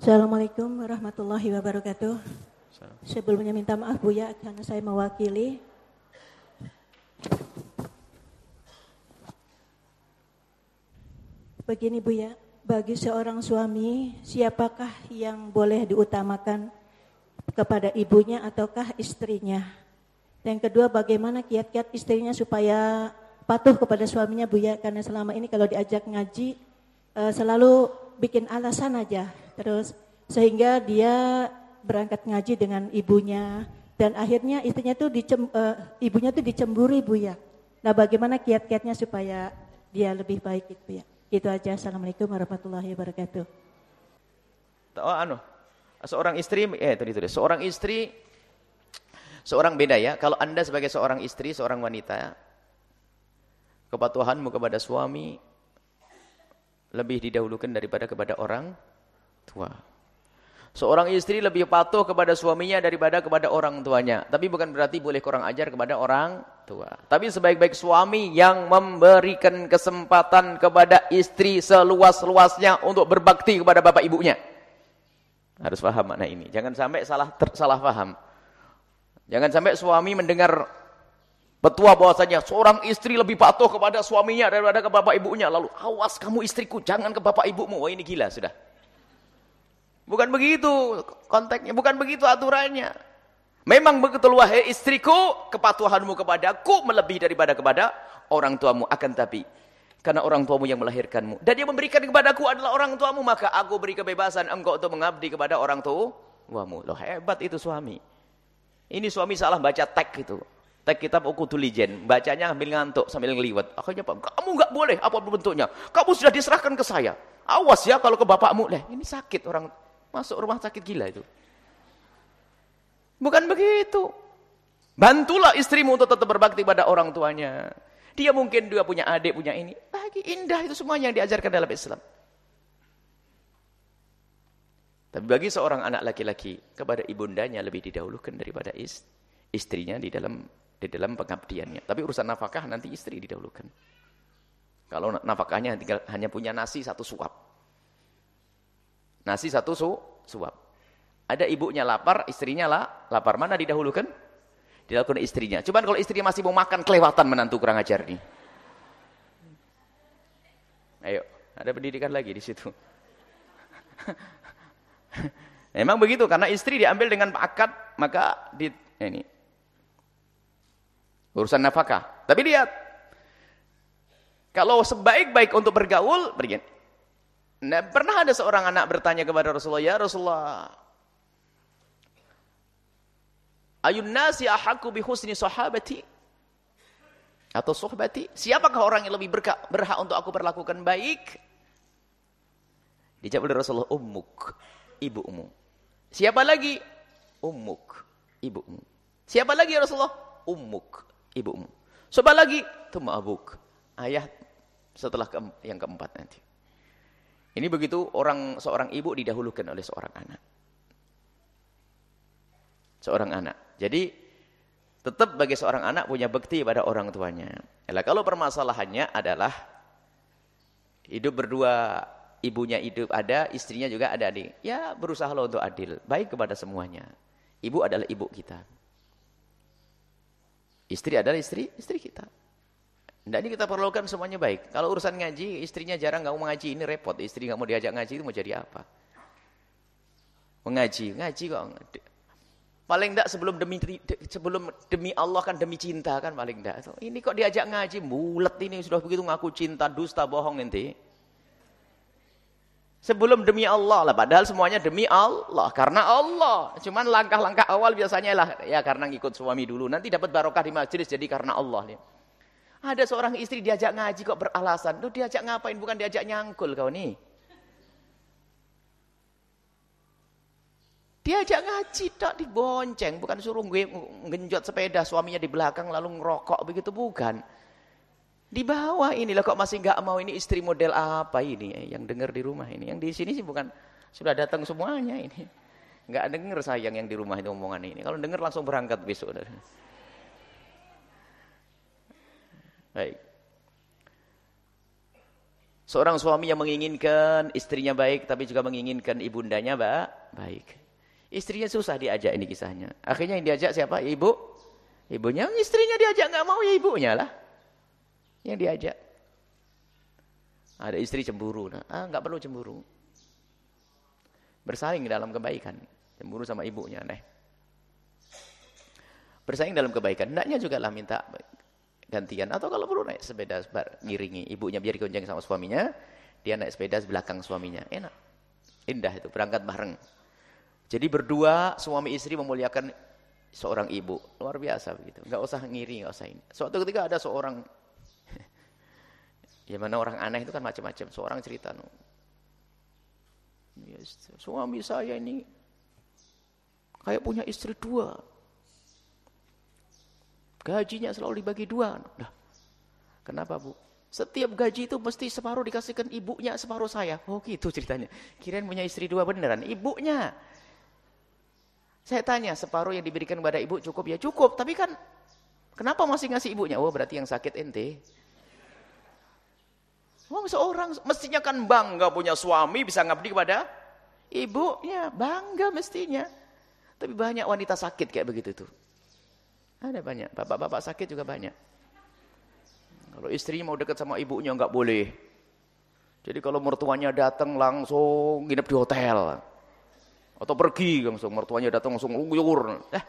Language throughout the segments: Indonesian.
Assalamualaikum warahmatullahi wabarakatuh. Sebelumnya minta maaf Bu ya karena saya mewakili. Begini Bu ya, bagi seorang suami siapakah yang boleh diutamakan kepada ibunya ataukah istrinya? Dan kedua bagaimana kiat-kiat istrinya supaya patuh kepada suaminya Bu ya karena selama ini kalau diajak ngaji uh, selalu bikin alasan aja terus sehingga dia berangkat ngaji dengan ibunya dan akhirnya istrinya tuh dicem, uh, ibunya tuh dicemburi Bu ya. Nah, bagaimana kiat-kiatnya supaya dia lebih baik itu ya? Itu aja. Assalamualaikum warahmatullahi wabarakatuh. Oh, anu, seorang istri, eh tadi itu seorang istri, seorang beda ya. Kalau anda sebagai seorang istri, seorang wanita, kepatuhanmu kepada suami lebih didahulukan daripada kepada orang tua. Seorang istri lebih patuh kepada suaminya daripada kepada orang tuanya. Tapi bukan berarti boleh kurang ajar kepada orang tua. Tapi sebaik-baik suami yang memberikan kesempatan kepada istri seluas-luasnya untuk berbakti kepada bapak ibunya. Harus paham makna ini. Jangan sampai salah ter, salah paham. Jangan sampai suami mendengar petua bahwasanya seorang istri lebih patuh kepada suaminya daripada ke bapak ibunya. Lalu awas kamu istriku, jangan ke bapak ibumu. Wah ini gila sudah. Bukan begitu konteksnya, bukan begitu aturannya. Memang begitu wahai istriku, kepatuhanmu kepadaku melebihi daripada kepada orang tuamu. Akan tapi, karena orang tuamu yang melahirkanmu. Dan yang memberikan kepadaku adalah orang tuamu, maka aku beri kebebasan engkau untuk mengabdi kepada orang tuamu. Loh hebat itu suami. Ini suami salah baca teks itu. Teks kitab Ukutulijen. Bacanya ambil ngantuk sambil ngeliwat. Akhirnya Pak, kamu nggak boleh apa pun bentuknya. Kamu sudah diserahkan ke saya. Awas ya kalau ke bapakmu. Leh, ini sakit orang Masuk rumah sakit gila itu. Bukan begitu. Bantulah istrimu untuk tetap berbakti pada orang tuanya. Dia mungkin juga punya adik, punya ini. Lagi indah itu semuanya yang diajarkan dalam Islam. Tapi bagi seorang anak laki-laki, kepada ibundanya lebih didahulukan daripada istrinya di dalam di dalam pengabdiannya. Tapi urusan nafkah nanti istri didahulukan. Kalau nafkahnya hanya punya nasi satu suap. Nasi satu su, suap. Ada ibunya lapar, istrinya lah lapar. Mana didahulukan? Didahulukan istrinya. Cuman kalau istrinya masih mau makan, kelewatan menantu kurang ajar nih. Ayo, ada pendidikan lagi di situ. Memang begitu, karena istri diambil dengan akad, maka di ini urusan nafkah. Tapi lihat, kalau sebaik-baik untuk bergaul, begini, Nah, pernah ada seorang anak bertanya kepada Rasulullah, "Ya Rasulullah, ayun nasi ahaku bi husni sahabati?" Atau sohbati? Siapakah orang yang lebih berhak, berhak untuk aku perlakukan baik? Dijawab oleh Rasulullah, ummuk, ibumu. Siapa lagi? Ummuk, ibumu. Siapa lagi ya Rasulullah? Ummuk, ibumu. Siapa lagi? Tuma abuk, ayah setelah ke, yang keempat nanti. Ini begitu orang seorang ibu didahulukan oleh seorang anak. Seorang anak. Jadi tetap bagi seorang anak punya bekti pada orang tuanya. Yalah, kalau permasalahannya adalah hidup berdua, ibunya hidup ada, istrinya juga ada adik. Ya berusaha untuk adil, baik kepada semuanya. Ibu adalah ibu kita. Istri adalah istri, istri kita. Ini kita perlukan semuanya baik. Kalau urusan ngaji, istrinya jarang nggak mau ngaji, ini repot. Istri nggak mau diajak ngaji itu mau jadi apa? Mengaji, ngaji kok. Paling enggak sebelum demi sebelum demi Allah kan demi cinta kan paling enggak. Ini kok diajak ngaji, bulat ini sudah begitu ngaku cinta, dusta, bohong nanti. Sebelum demi Allah lah, padahal semuanya demi Allah, karena Allah. Cuman langkah-langkah awal biasanya lah, ya karena ngikut suami dulu. Nanti dapat barokah di majelis jadi karena Allah. Ya. Ada seorang istri diajak ngaji kok beralasan. Lu diajak ngapain? Bukan diajak nyangkul kau nih. Diajak ngaji tak dibonceng, bukan suruh gue ngenjot sepeda suaminya di belakang lalu ngerokok begitu bukan. Di bawah ini lah kok masih nggak mau ini istri model apa ini yang dengar di rumah ini. Yang di sini sih bukan sudah datang semuanya ini. Nggak dengar sayang yang di rumah itu omongan ini. Kalau dengar langsung berangkat besok. Baik. Seorang suami yang menginginkan istrinya baik, tapi juga menginginkan ibundanya baik. Istrinya susah diajak ini kisahnya. Akhirnya yang diajak siapa? Ibu. Ibunya, istrinya diajak nggak mau ya ibunya lah. Yang diajak. Ada istri cemburu. Nah, ah, nggak perlu cemburu. Bersaing dalam kebaikan. Cemburu sama ibunya, neh. Bersaing dalam kebaikan. Hendaknya juga lah minta gantian. Atau kalau perlu naik sepeda ngiringi. Ibunya biar digonceng sama suaminya. Dia naik sepeda belakang suaminya. Enak. Indah itu. Berangkat bareng. Jadi berdua suami istri memuliakan seorang ibu. Luar biasa begitu. Enggak usah ngiri, enggak usah ini. Suatu ketika ada seorang Ya mana orang aneh itu kan macam-macam. Seorang cerita, no. Ya, suami saya ini kayak punya istri dua. Gajinya selalu dibagi dua. Nah, kenapa bu? Setiap gaji itu mesti separuh dikasihkan ibunya, separuh saya. Oh gitu ceritanya. Kirain punya istri dua beneran. Ibunya. Saya tanya, separuh yang diberikan kepada ibu cukup? Ya cukup, tapi kan kenapa masih ngasih ibunya? Oh berarti yang sakit ente. Wong seorang mestinya kan bangga punya suami bisa ngabdi kepada ibunya, bangga mestinya. Tapi banyak wanita sakit kayak begitu tuh. Ada banyak, bapak-bapak sakit juga banyak. Kalau istri mau dekat sama ibunya nggak boleh. Jadi kalau mertuanya datang langsung nginep di hotel. Atau pergi langsung mertuanya datang langsung uyur. Nah,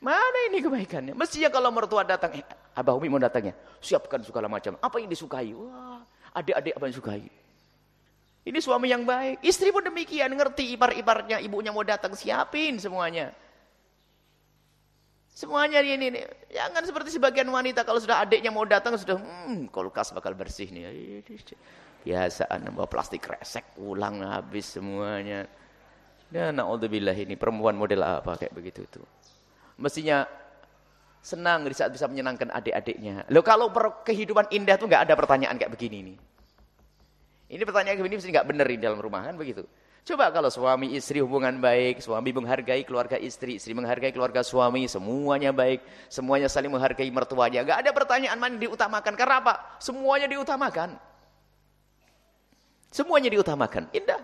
mana ini kebaikannya? Mestinya kalau mertua datang, eh, Abah Umi mau datangnya, siapkan segala macam. Apa yang disukai? Wah, adik-adik apa yang sukai. Ini suami yang baik. Istri pun demikian, ngerti ipar-iparnya, ibunya mau datang, siapin semuanya. Semuanya ini, ini. Jangan seperti sebagian wanita, kalau sudah adiknya mau datang, sudah, hmm, kulkas bakal bersih nih. Biasaan, bawa plastik resek, ulang habis semuanya. Dan na'udzubillah ini, perempuan model apa kayak begitu tuh. Mestinya senang di saat bisa menyenangkan adik-adiknya. Loh kalau kehidupan indah tuh nggak ada pertanyaan kayak begini nih. Ini pertanyaan begini mesti nggak bener di dalam rumah kan begitu. Coba kalau suami istri hubungan baik, suami menghargai keluarga istri, istri menghargai keluarga suami, semuanya baik, semuanya saling menghargai mertuanya. Nggak ada pertanyaan mana diutamakan. Karena apa? Semuanya diutamakan. Semuanya diutamakan. Indah.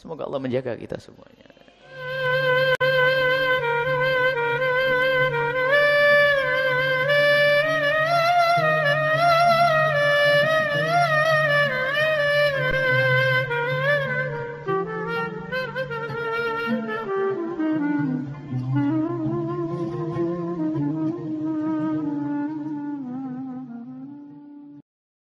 Semoga Allah menjaga kita semuanya.